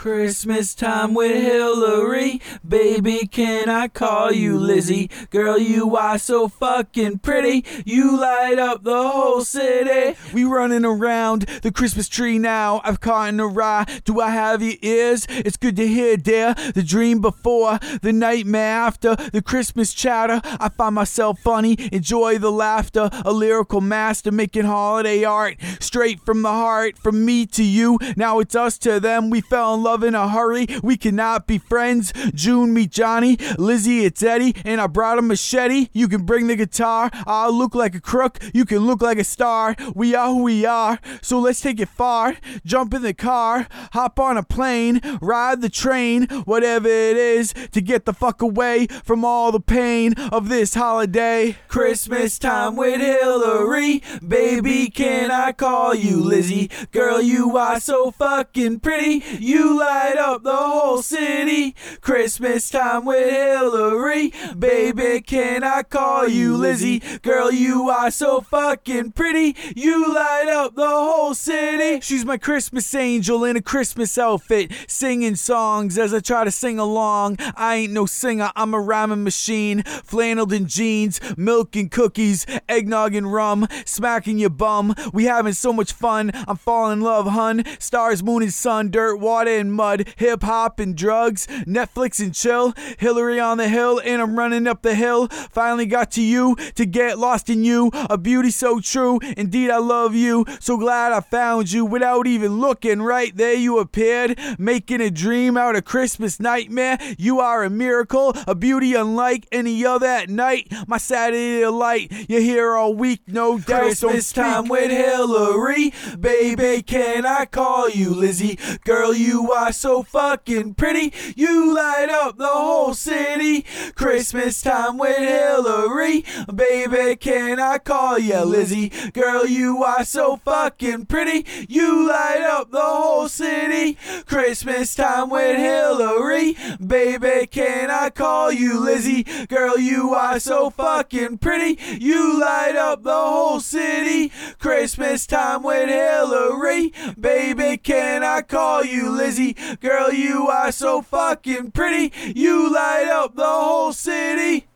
Christmas time with Hillary. Baby, can I call you Lizzie? Girl, you are so fucking pretty. You light up the whole city. We running around the Christmas tree now. I've caught in a rye. Do I have your ears? It's good to hear, dear. The dream before, the nightmare after, the Christmas chatter. I find myself funny, enjoy the laughter. A lyrical master making holiday art straight from the heart, from me to you. Now it's us to them. We fell in love in a hurry. We cannot be friends. June, meet Johnny. Lizzie, it's Eddie. And I brought a machete. You can bring the guitar. I'll look like a crook. You can look like a star. We are who we are. So let's take it far. Jump in the car. Hop on a plane. Ride the train. Whatever it is to get the fuck away from all the pain of this holiday. Christmas time with Hillary. Baby, can I call you Lizzie? Girl, you are so fucking pretty. You light up the whole city. Christmas time with Hillary. Baby, can I call you Lizzie? Girl, you are so fucking pretty. You light up the whole city. She's my Christmas angel in a Christmas outfit, singing songs as I try to sing along. I ain't no singer, I'm a rhyming machine. Flanneled in jeans, milk and cookies, eggnog and rum, smacking your bum. We having so much fun. I'm falling in love, hun. Stars, moon, and sun, dirt, water, and mud, hip hop and drugs, Netflix and chill. Hillary on the hill, and I'm running up the hill. Finally got to you to get lost in you. A beauty so true, indeed I love you. So glad I found you without even looking. Right there you appeared, making a dream out of Christmas nightmare. You are a miracle, a beauty unlike any other at night. My Saturday delight, you're here all week, no doubt. Christmas time with Hillary. Baby, can I call you Lizzie? Girl, you are so fucking pretty. You light up the whole city. Christmas time with Hillary. Baby, can I call you Lizzie? Girl, you are so fucking pretty. You light up the whole city. Christmas time with Hillary. Baby, can I call you Lizzie? Girl, you are so fucking pretty. You light up the whole city. Christmas time with Hillary. Baby, can I call you Lizzie? Girl, you are so fucking pretty. You light up the whole city.